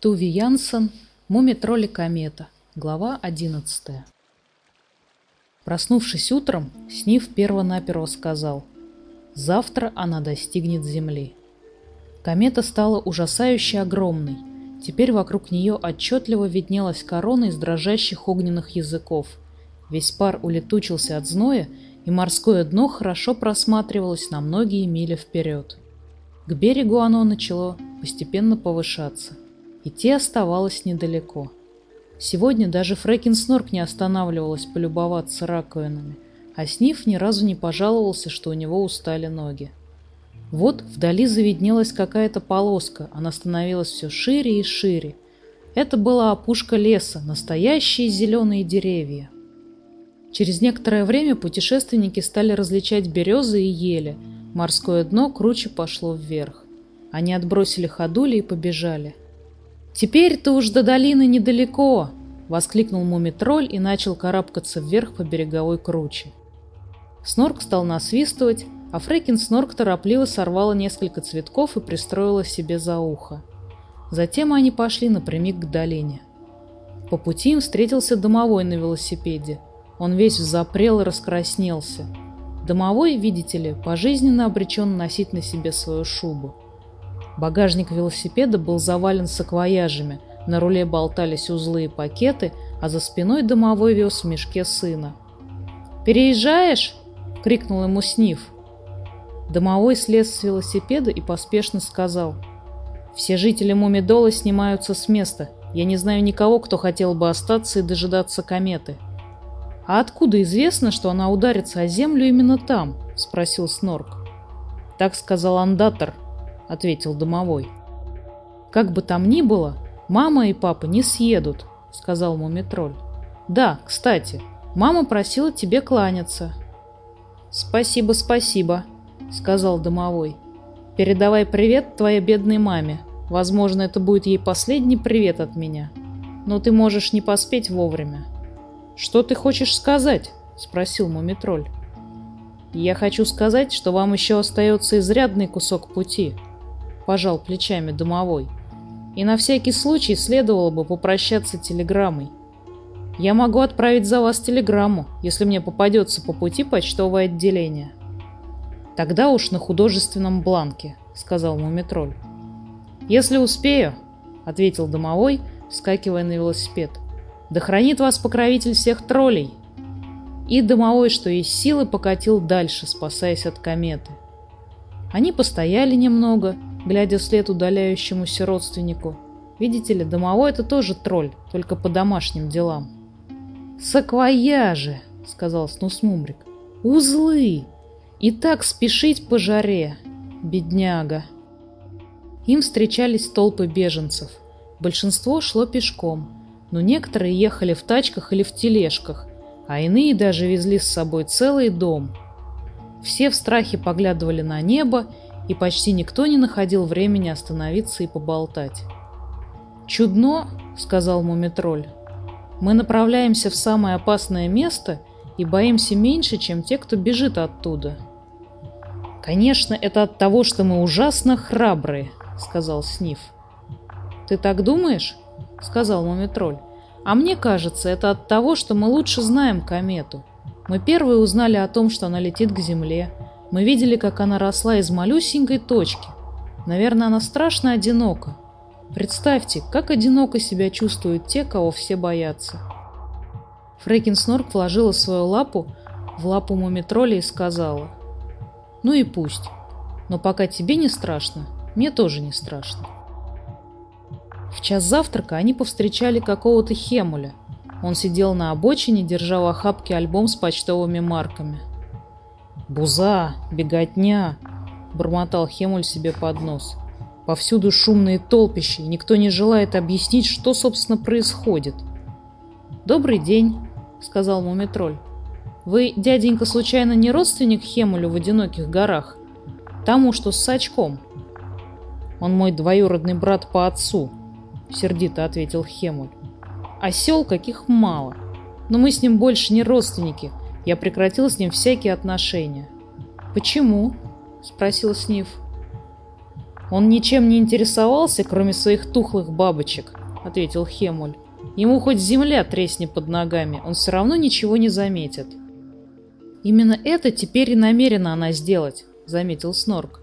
Туви Янсен, Муми-тролли комета. Глава 11. Проснувшись утром, Снив перво-наперво сказал «Завтра она достигнет Земли». Комета стала ужасающе огромной. Теперь вокруг нее отчетливо виднелась корона из дрожащих огненных языков. Весь пар улетучился от зноя, и морское дно хорошо просматривалось на многие мили вперед. К берегу оно начало постепенно повышаться. Идти оставалось недалеко. Сегодня даже Фрэкин Снорк не останавливалась полюбоваться раковинами, а Сниф ни разу не пожаловался, что у него устали ноги. Вот вдали завиднелась какая-то полоска, она становилась все шире и шире. Это была опушка леса, настоящие зеленые деревья. Через некоторое время путешественники стали различать березы и ели. Морское дно круче пошло вверх. Они отбросили ходули и побежали. «Теперь-то уж до долины недалеко!» — воскликнул мумитроль и начал карабкаться вверх по береговой круче. Снорк стал насвистывать, а Фрекин Снорк торопливо сорвала несколько цветков и пристроила себе за ухо. Затем они пошли напрямик к долине. По пути им встретился домовой на велосипеде. Он весь взапрел и раскраснелся. Домовой, видите ли, пожизненно обречен носить на себе свою шубу. Багажник велосипеда был завален саквояжами, на руле болтались узлы и пакеты, а за спиной домовой вез в мешке сына. «Переезжаешь?» — крикнул ему Сниф. Домовой слез с велосипеда и поспешно сказал. «Все жители Мумидола снимаются с места. Я не знаю никого, кто хотел бы остаться и дожидаться кометы». «А откуда известно, что она ударится о землю именно там?» – спросил Снорк. «Так сказал андатор», – ответил домовой. «Как бы там ни было, мама и папа не съедут», – сказал Мумитроль. «Да, кстати, мама просила тебе кланяться». «Спасибо, спасибо», – сказал домовой. «Передавай привет твоей бедной маме. Возможно, это будет ей последний привет от меня. Но ты можешь не поспеть вовремя». «Что ты хочешь сказать?» – спросил Мумитроль. «Я хочу сказать, что вам еще остается изрядный кусок пути», – пожал плечами домовой. «И на всякий случай следовало бы попрощаться телеграммой. Я могу отправить за вас телеграмму, если мне попадется по пути почтовое отделение». «Тогда уж на художественном бланке», – сказал Мумитроль. «Если успею», – ответил домовой, вскакивая на велосипед – да хранит вас покровитель всех троллей. И домовой, что из силы, покатил дальше, спасаясь от кометы. Они постояли немного, глядя вслед удаляющемуся родственнику. Видите ли, домовой это тоже тролль, только по домашним делам. «Саквояжи!» — сказал Снусмумрик. «Узлы! И так спешить по жаре! Бедняга!» Им встречались толпы беженцев. Большинство шло пешком, но некоторые ехали в тачках или в тележках, а иные даже везли с собой целый дом. Все в страхе поглядывали на небо, и почти никто не находил времени остановиться и поболтать. «Чудно», — сказал Мумитроль, — «мы направляемся в самое опасное место и боимся меньше, чем те, кто бежит оттуда». «Конечно, это от того, что мы ужасно храбрые», — сказал Сниф. «Ты так думаешь?» — сказал Мумитроль. «А мне кажется, это от того, что мы лучше знаем комету. Мы первые узнали о том, что она летит к Земле. Мы видели, как она росла из малюсенькой точки. Наверное, она страшно одинока. Представьте, как одиноко себя чувствуют те, кого все боятся». Фрейкин Снорк вложила свою лапу в лапу Мумитроля и сказала. «Ну и пусть. Но пока тебе не страшно, мне тоже не страшно». В час завтрака они повстречали какого-то Хемуля. Он сидел на обочине, держа в охапке альбом с почтовыми марками. «Буза! Беготня!» – бормотал Хемуль себе под нос. «Повсюду шумные толпища, и никто не желает объяснить, что, собственно, происходит». «Добрый день», – сказал Мумитроль. «Вы, дяденька, случайно не родственник Хемулю в одиноких горах? Тому, что с сачком?» «Он мой двоюродный брат по отцу», — сердито ответил Хемуль. «Осел каких мало. Но мы с ним больше не родственники. Я прекратил с ним всякие отношения». «Почему?» — спросил Сниф. Он ничем не интересовался, кроме своих тухлых бабочек, ответил Хемуль. Ему хоть земля треснет под ногами, он все равно ничего не заметит. Именно это теперь и намерена она сделать, заметил Снорк.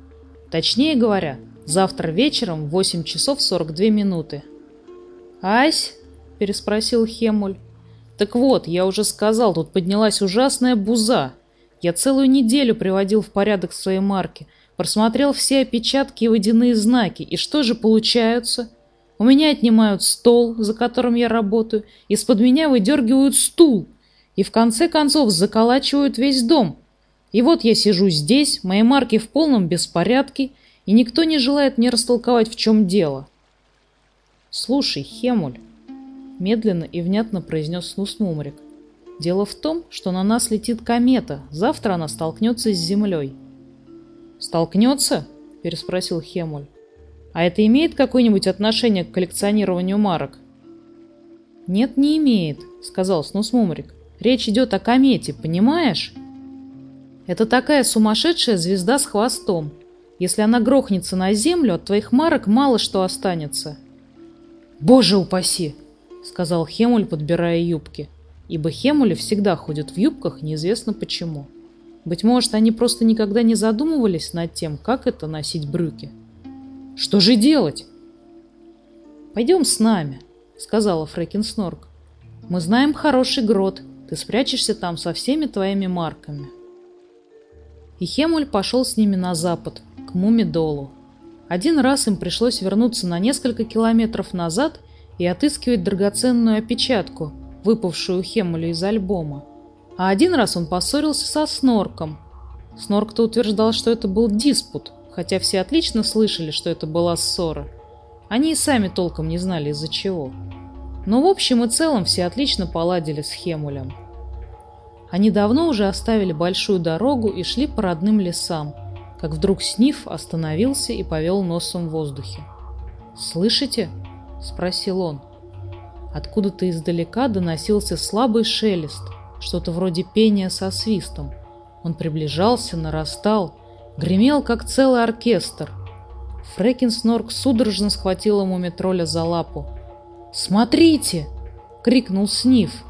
Точнее говоря, завтра вечером в 8 часов 42 минуты. «Ась?» – переспросил Хемуль. «Так вот, я уже сказал, тут поднялась ужасная буза. Я целую неделю приводил в порядок свои марки, просмотрел все опечатки и водяные знаки, и что же получаются? У меня отнимают стол, за которым я работаю, из-под меня выдергивают стул, и в конце концов заколачивают весь дом. И вот я сижу здесь, мои марки в полном беспорядке, и никто не желает мне растолковать, в чем дело. «Слушай, Хемуль», — медленно и внятно произнес Снусмумрик, — «дело в том, что на нас летит комета, завтра она столкнется с Землей». «Столкнется?» — переспросил Хемуль. «А это имеет какое-нибудь отношение к коллекционированию марок?» «Нет, не имеет», — сказал Снусмумрик. «Речь идет о комете, понимаешь?» «Это такая сумасшедшая звезда с хвостом. Если она грохнется на землю, от твоих марок мало что останется». «Боже упаси!» — сказал Хемуль, подбирая юбки. Ибо Хемули всегда ходят в юбках, неизвестно почему. Быть может, они просто никогда не задумывались над тем, как это носить брюки. «Что же делать?» «Пойдем с нами», — сказала Фрэкин Снорк. «Мы знаем хороший грот. Ты спрячешься там со всеми твоими марками». И Хемуль пошел с ними на запад, к Мумидолу. Один раз им пришлось вернуться на несколько километров назад и отыскивать драгоценную опечатку, выпавшую Хемулю из альбома. А один раз он поссорился со Снорком. Снорк-то утверждал, что это был диспут, хотя все отлично слышали, что это была ссора. Они и сами толком не знали из-за чего. Но в общем и целом все отлично поладили с Хемулем. Они давно уже оставили большую дорогу и шли по родным лесам, как вдруг Сниф остановился и повел носом в воздухе. «Слышите?» – спросил он. Откуда-то издалека доносился слабый шелест, что-то вроде пения со свистом. Он приближался, нарастал, гремел, как целый оркестр. Фрекинснорк судорожно схватил ему метроля за лапу. «Смотрите!» — крикнул Сниф.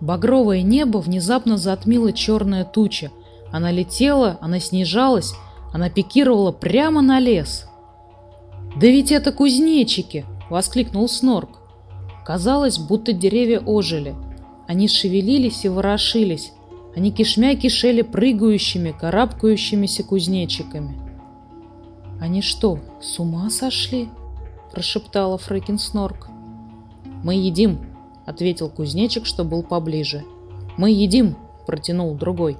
Багровое небо внезапно затмило черная туча. Она летела, она снижалась, она пикировала прямо на лес. «Да ведь это кузнечики!» — воскликнул Снорк. Казалось, будто деревья ожили — они шевелились и ворошились. Они кишмя кишели прыгающими, карабкающимися кузнечиками. «Они что, с ума сошли?» – прошептала Фрэкин Снорк. «Мы едим», – ответил кузнечик, что был поближе. «Мы едим», – протянул другой.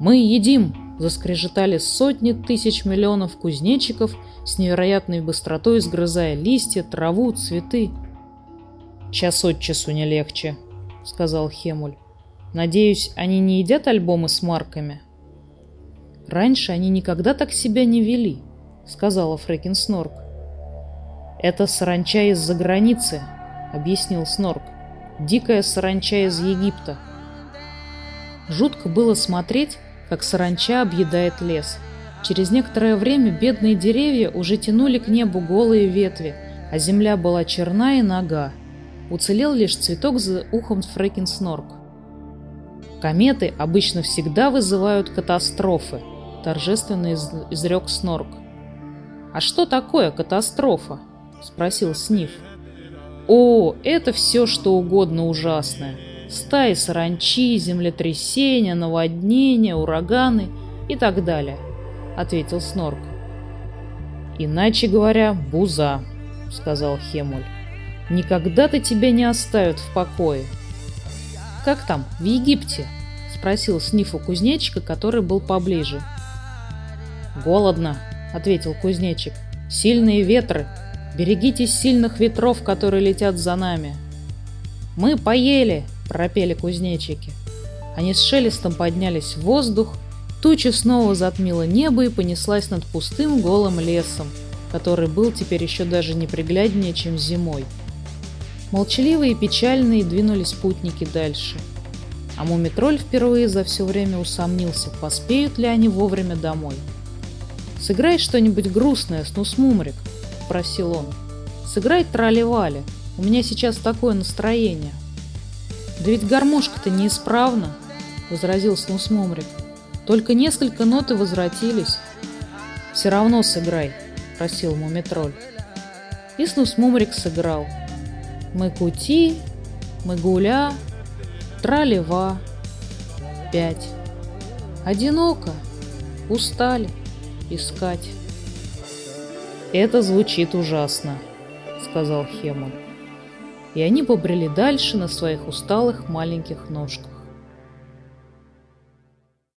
«Мы едим», – заскрежетали сотни тысяч миллионов кузнечиков с невероятной быстротой, сгрызая листья, траву, цветы. «Час от часу не легче», сказал Хемуль. Надеюсь, они не едят альбомы с марками? Раньше они никогда так себя не вели, сказала Фрэкин Снорк. Это саранча из-за границы, объяснил Снорк. Дикая саранча из Египта. Жутко было смотреть, как саранча объедает лес. Через некоторое время бедные деревья уже тянули к небу голые ветви, а земля была черна и нога. Уцелел лишь цветок за ухом Фрэкин Снорк. Кометы обычно всегда вызывают катастрофы, торжественно из изрек Снорк. «А что такое катастрофа?» – спросил Сниф. «О, это все что угодно ужасное. Стаи саранчи, землетрясения, наводнения, ураганы и так далее», – ответил Снорк. «Иначе говоря, буза», – сказал Хемуль. Никогда-то тебя не оставят в покое. Как там, в Египте? Спросил Снифу кузнечика, который был поближе. Голодно, ответил кузнечик. Сильные ветры. Берегитесь сильных ветров, которые летят за нами. Мы поели, пропели кузнечики. Они с шелестом поднялись в воздух, туча снова затмила небо и понеслась над пустым голым лесом, который был теперь еще даже непригляднее, чем зимой. Молчаливые и печальные двинулись путники дальше. А Мумитроль впервые за все время усомнился, поспеют ли они вовремя домой. «Сыграй что-нибудь грустное, Снусмумрик», — просил он. «Сыграй трали-вали, у меня сейчас такое настроение». «Да ведь гармошка-то неисправна», — возразил Снусмумрик. «Только несколько нот и возвратились». «Все равно сыграй», — просил Мумитроль. И Снусмумрик сыграл. «Мы кути, мы гуля, тралева, пять. Одиноко, устали искать». «Это звучит ужасно», — сказал Хемон и они побрели дальше на своих усталых маленьких ножках.